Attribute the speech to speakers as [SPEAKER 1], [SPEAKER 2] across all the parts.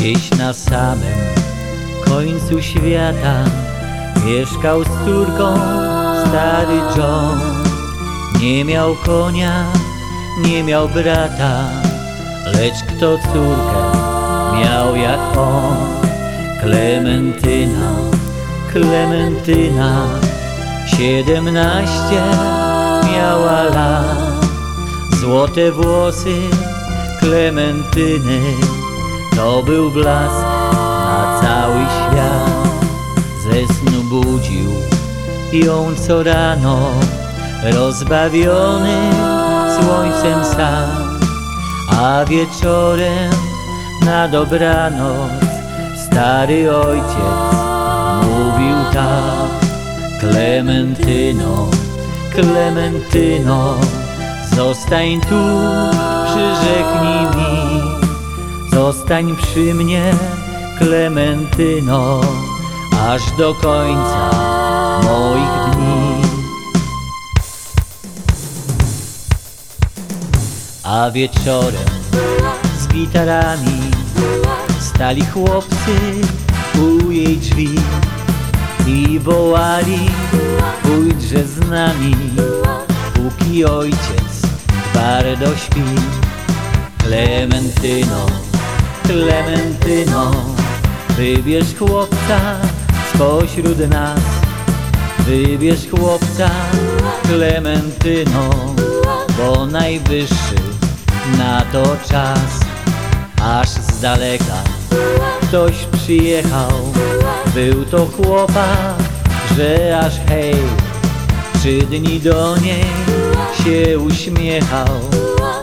[SPEAKER 1] Na samym końcu świata mieszkał z córką stary John. Nie miał konia, nie miał brata, lecz kto córkę miał jak on. Klementyna, Klementyna, siedemnaście miała lat. Złote włosy Klementyny to był blask na cały świat. Ze snu budził ją co rano, rozbawiony słońcem sam. A wieczorem na dobranoc stary ojciec mówił tak. Klementyno, Klementyno, zostań tu, przyrzeknij mi. Zostań przy mnie, Klementyno, aż do końca moich dni. A wieczorem z gitarami stali chłopcy u jej drzwi i wołali, pójdźże z nami, póki ojciec twardo śpi. Klementyno, Klementyno, wybierz chłopca spośród nas. Wybierz chłopca, Klementyno, bo najwyższy na to czas. Aż z daleka ktoś przyjechał, był to chłopak, że aż hej, trzy dni do niej się uśmiechał,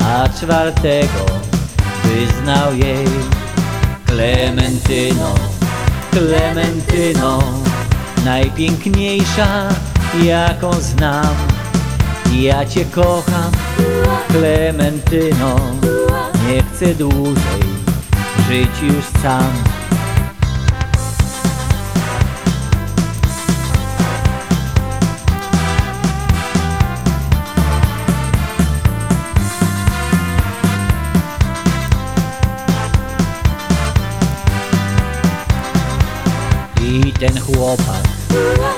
[SPEAKER 1] a czwartego wyznał jej Klementyno, Klementyno, najpiękniejsza jaką znam. Ja cię kocham, Klementyno, nie chcę dłużej żyć już sam. Ten chłopak,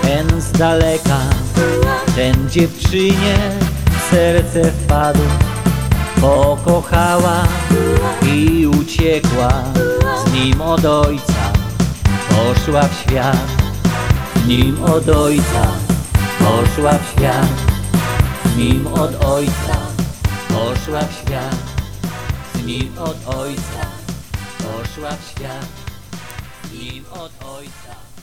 [SPEAKER 1] ten z daleka, ten dziewczynie w serce wpadł, pokochała i uciekła z nim od ojca, poszła w świat, z nim od ojca, poszła w świat, z nim od ojca, poszła w świat, z nim od ojca, poszła w świat, nim od ojca.